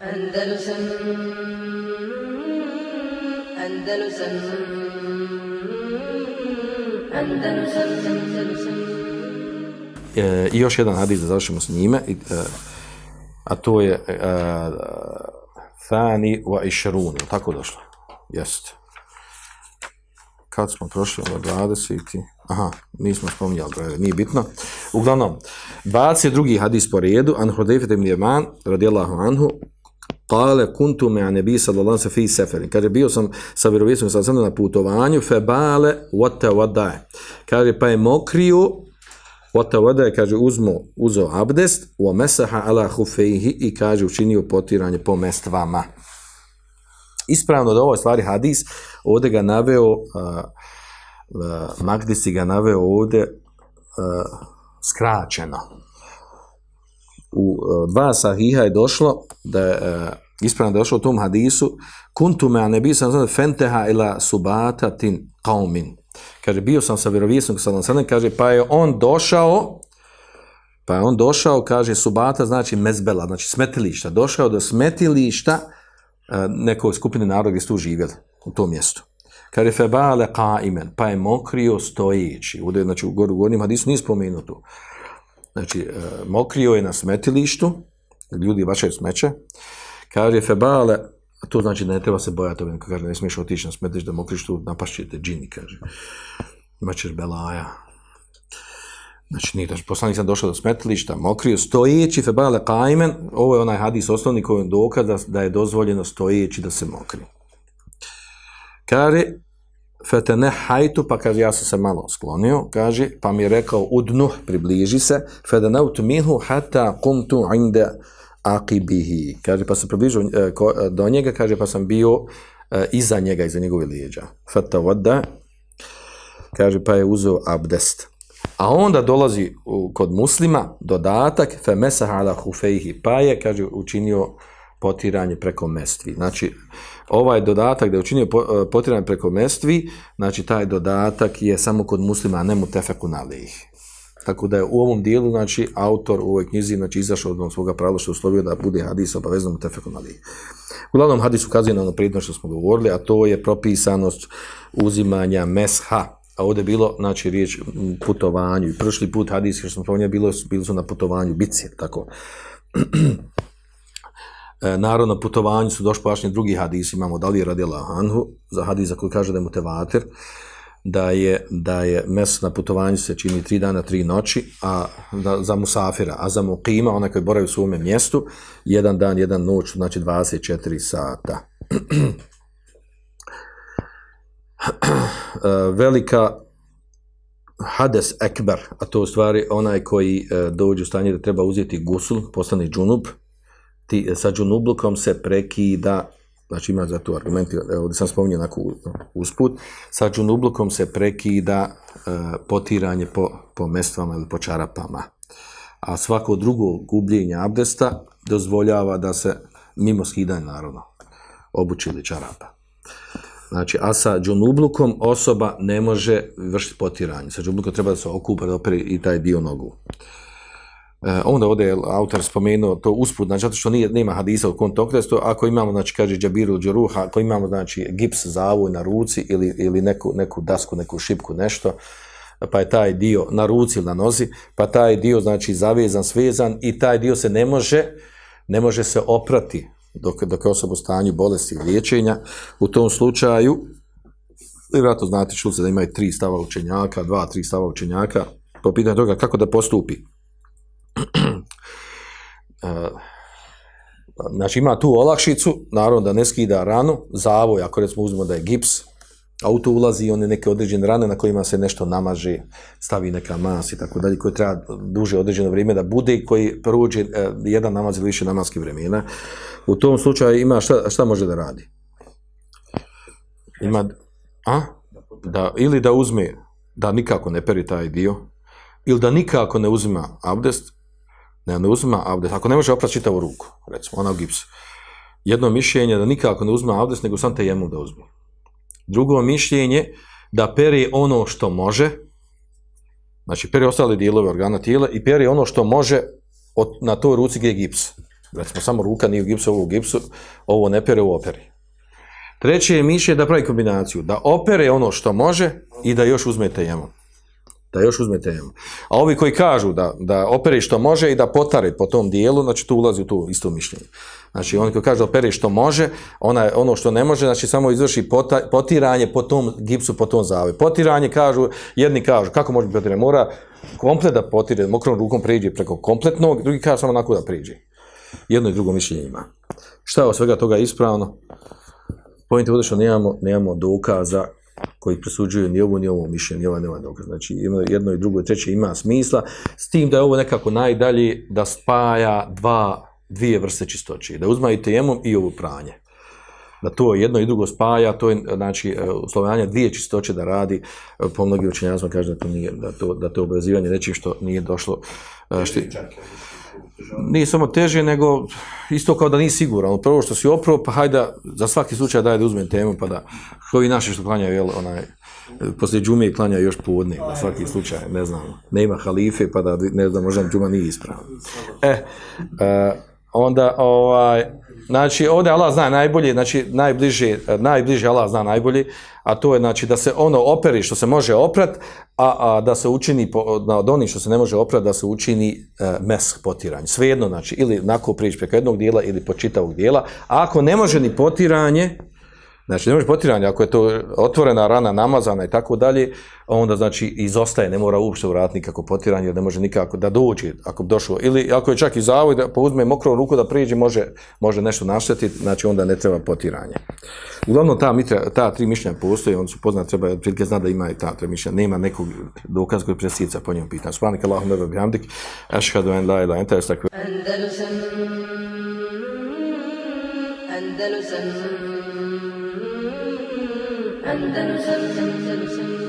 Andalusam Andalusam Andalusam Andalusam E, I još jedan hadis da završimo s njime, e, a to je e, e Thani wa Išarun, je li tako došlo? Jeste. Kad smo prošli ono 20. Aha, nismo spominjali brojeve, nije bitno. Uglavnom, 22. hadis po redu, an Hudejfet ibn Jeman, radijallahu anhu, Kale kuntu me anebi sallallahu se fi seferin. Kaže, bio sam sa vjerovijesom sa na putovanju, fe bale wate wadae. Kaže, pa je mokrio, wate wadae, kaže, uzmo, uzo abdest, u mesaha ala hufeihi i kaže, učinio potiranje po mestvama. Ispravno da ovo je stvari hadis, ovdje ga naveo, uh, uh, Magdisi ga naveo ovdje uh, skraćeno u e, dva sahiha je došlo da je e, ispravno došlo u tom hadisu kuntume a nebi sam znam fenteha ila subatatin qaumin. Kaže bio sam sa vjerovijesnom sallam. Sallam kaže pa je on došao pa je on došao kaže subata znači mezbela znači smetilišta. Došao do smetilišta e, uh, nekoj skupine naroda gdje su živjeli u tom mjestu. Kaže febale qaimen pa je mokrio stojeći. U znači u gornjem hadisu nije spomenuto znači e, mokrio je na smetilištu, ljudi bačaju smeće, kaže febale, to znači da ne treba se bojati, ovim, kaže ne smiješ otići na smetilište da mokriš tu, napašćete džini, kaže. Imaćeš belaja. Znači, nije, znači, poslanik sam došao do smetilišta, mokrio, stojeći, febale kajmen, ovo je onaj hadis osnovni koji je dokaz da, da je dozvoljeno stojeći da se mokri. Kaže, fetene hajtu, pa kaže, ja sam se malo sklonio, kaže, pa mi je rekao, udnuh, približi se, fedenautu minhu hata kumtu inde akibihi. Kaže, pa sam približio e, e, do njega, kaže, pa sam bio e, iza njega, iza njegove lijeđa. Feta vada, kaže, pa je uzeo abdest. A onda dolazi u, kod muslima dodatak, fe mesaha ala hufejhi, pa je, kaže, učinio potiranje preko mestvi. Znači, ovaj dodatak da je učinio e, potiranje preko mestvi, znači taj dodatak je samo kod muslima, a ne mu tefeku nalih. Tako da je u ovom dijelu, znači, autor u ovoj knjizi, znači, izašao od svoga pravila što uslovio da bude hadis obavezno mu tefeku nalih. Uglavnom, hadis ukazuje na ono prijedno što smo govorili, a to je propisanost uzimanja mesha, a ovdje bilo, znači, riječ putovanju. I prošli put hadis, što smo spomenuli, bilo, bilo su na putovanju, bici, tako. E, narodno putovanju su došli pašnje drugi hadis, imamo da li je radila Anhu, za hadis za koji kaže da je mutevatir, da je, da je mes na putovanju se čini tri dana, tri noći, a da, za musafira, a za mukima, onaj koji boravi u svome mjestu, jedan dan, jedan noć, znači 24 sata. E, velika hades ekber, a to u stvari onaj koji e, dođe u stanje da treba uzeti gusul, postane džunub, ti, sa džunublukom se prekida, znači ima za to argumenti, ovdje sam spominio onako usput, sa džunublukom se prekida e, potiranje po, po mestvama ili po čarapama. A svako drugo gubljenje abdesta dozvoljava da se, mimo skidanja naravno, obučili čarapa. Znači, a sa džunublukom osoba ne može vršiti potiranje. Sa džunublukom treba da se okupa da opere i taj dio nogu. E, E, onda ovdje je autor spomenuo to usput, znači zato što nije, nema hadisa u kontekstu, ako imamo, znači, kaže Džabiru Džaruha, ako imamo, znači, gips zavoj na ruci ili, ili neku, neku dasku, neku šipku, nešto, pa je taj dio na ruci ili na nozi, pa taj dio, znači, zavezan, svezan i taj dio se ne može, ne može se oprati dok, dok je osoba u stanju bolesti i liječenja. U tom slučaju, vjerojatno znate, čuli se da imaju tri stava učenjaka, dva, tri stava učenjaka, po pitanju toga kako da postupi. Eh, znači ima tu olakšicu, naravno da ne skida ranu, zavoj, ako recimo uzmemo da je gips, auto ulazi i one neke određene rane na kojima se nešto namaže, stavi neka mas i tako dalje, koje treba duže određeno vrijeme da bude i koji prođe eh, jedan namaz ili više namazki vremena. U tom slučaju ima šta, šta može da radi? Ima, a? Da, ili da uzme, da nikako ne peri taj dio, ili da nikako ne uzima abdest, ne, ne uzima abdest, ako ne može oprati čitavu ruku, recimo, ona u gipsu. Jedno mišljenje da nikako ne uzima abdest, nego sam te jemu da uzme. Drugo mišljenje da peri ono što može, znači peri ostale dijelove organa tijela i peri ono što može od, na toj ruci gdje je gips. Recimo, samo ruka nije u gipsu, ovo u gipsu, ovo ne pere, ovo operi. Treće je mišljenje da pravi kombinaciju, da opere ono što može i da još uzme jemu. Da još uzme temu. A ovi koji kažu da, da opere što može i da potare po tom dijelu, znači tu ulazi u tu isto mišljenje. Znači oni koji kažu da opere što može, ona, ono što ne može, znači samo izvrši pota, potiranje po tom gipsu, po tom zave. Potiranje kažu, jedni kažu, kako može potiranje? Mora komplet da potire, mokrom rukom priđe preko kompletnog, drugi kažu samo onako da priđe. Jedno i drugo mišljenje ima. Šta je od svega toga ispravno? Pojent bude što nemamo, nemamo dokaza koji presuđuju ni ovo ni ovo mišljenje, ni ovo nema dokaz. Znači jedno i drugo i treće ima smisla, s tim da je ovo nekako najdalje da spaja dva, dvije vrste čistoće, da uzma i tejemom i ovo pranje. Da to jedno i drugo spaja, to je znači e, uslovljanje dvije čistoće da radi, e, po mnogim učenjacima kaže da to nije, da to, da to obavezivanje nečim što nije došlo, e, što, nije samo teže, nego isto kao da nisi siguran. Prvo što si opravo, pa hajde za svaki slučaj daj da uzmem temu, pa da, koji naši što klanjaju, jel, onaj, poslije džume i klanjaju još podne, za svaki slučaj, ne znam, nema halife, pa da, ne znam, možda džuma nije ispravno. E, e, onda, ovaj, znači, ovdje Allah zna najbolje, znači, najbliže, najbliže Allah zna najbolje, a to je, znači, da se ono operi što se može oprat, a, a da se učini, po, od onih što se ne može oprat, da se učini e, mes potiranje. Svejedno, znači, ili nako prići preko jednog dijela ili po čitavog dijela. A ako ne može ni potiranje, Znači, ne može potiranje, ako je to otvorena rana, namazana i tako dalje, onda znači izostaje, ne mora uopšte vratiti nikako potiranje, jer ne može nikako da dođe, ako bi došlo. Ili ako je čak i zavoj, da pouzme mokru ruku da priđe, može, može nešto naštetiti, znači onda ne treba potiranje. Uglavnom, ta, mitra, ta tri mišljenja postoje, oni su poznati, treba prilike zna da ima i ta tri mišljenja. Nema nekog dokaza koji presjeca po njemu pitanju. Svanika Allahum nebe bihamdik, ašhadu en la ila enta, estakve. Andalusam Andalusam, Andalusam,